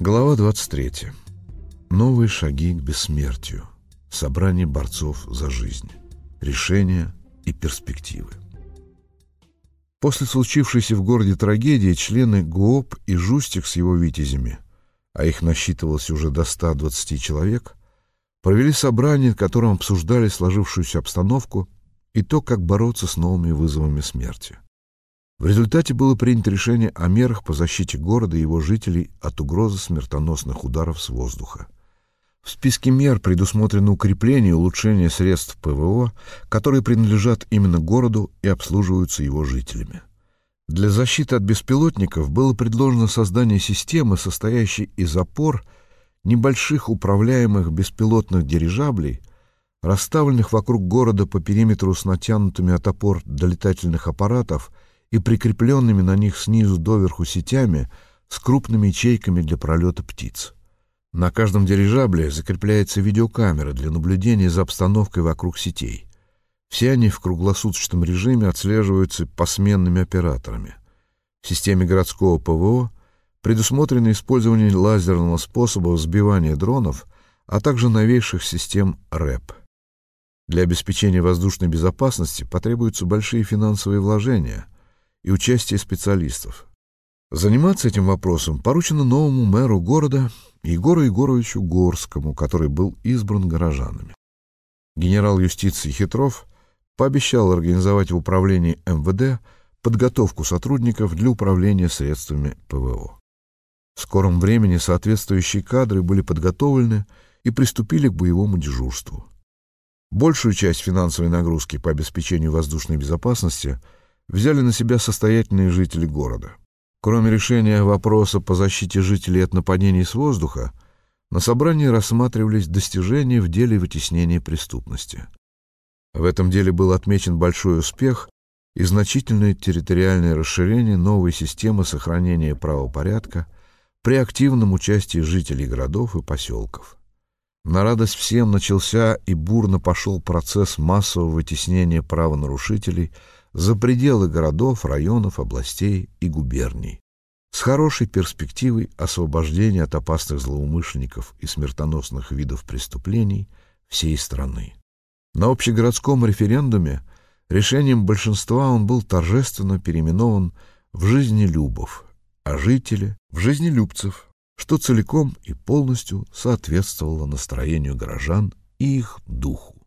Глава 23. Новые шаги к бессмертию. Собрание борцов за жизнь. Решения и перспективы. После случившейся в городе трагедии члены ГУОП и Жустик с его витязями, а их насчитывалось уже до 120 человек, провели собрание, в котором обсуждали сложившуюся обстановку и то, как бороться с новыми вызовами смерти. В результате было принято решение о мерах по защите города и его жителей от угрозы смертоносных ударов с воздуха. В списке мер предусмотрено укрепление и улучшение средств ПВО, которые принадлежат именно городу и обслуживаются его жителями. Для защиты от беспилотников было предложено создание системы, состоящей из опор небольших управляемых беспилотных дирижаблей, расставленных вокруг города по периметру с натянутыми от опор долетательных аппаратов – и прикрепленными на них снизу доверху сетями с крупными ячейками для пролета птиц. На каждом дирижабле закрепляется видеокамера для наблюдения за обстановкой вокруг сетей. Все они в круглосуточном режиме отслеживаются посменными операторами. В системе городского ПВО предусмотрено использование лазерного способа взбивания дронов, а также новейших систем РЭП. Для обеспечения воздушной безопасности потребуются большие финансовые вложения, и участие специалистов. Заниматься этим вопросом поручено новому мэру города Егору Егоровичу Горскому, который был избран горожанами. Генерал юстиции Хитров пообещал организовать в управлении МВД подготовку сотрудников для управления средствами ПВО. В скором времени соответствующие кадры были подготовлены и приступили к боевому дежурству. Большую часть финансовой нагрузки по обеспечению воздушной безопасности – взяли на себя состоятельные жители города. Кроме решения вопроса по защите жителей от нападений с воздуха, на собрании рассматривались достижения в деле вытеснения преступности. В этом деле был отмечен большой успех и значительное территориальное расширение новой системы сохранения правопорядка при активном участии жителей городов и поселков. На радость всем начался и бурно пошел процесс массового вытеснения правонарушителей – за пределы городов, районов, областей и губерний, с хорошей перспективой освобождения от опасных злоумышленников и смертоносных видов преступлений всей страны. На общегородском референдуме решением большинства он был торжественно переименован в «Жизнелюбов», а жители — в «Жизнелюбцев», что целиком и полностью соответствовало настроению горожан и их духу.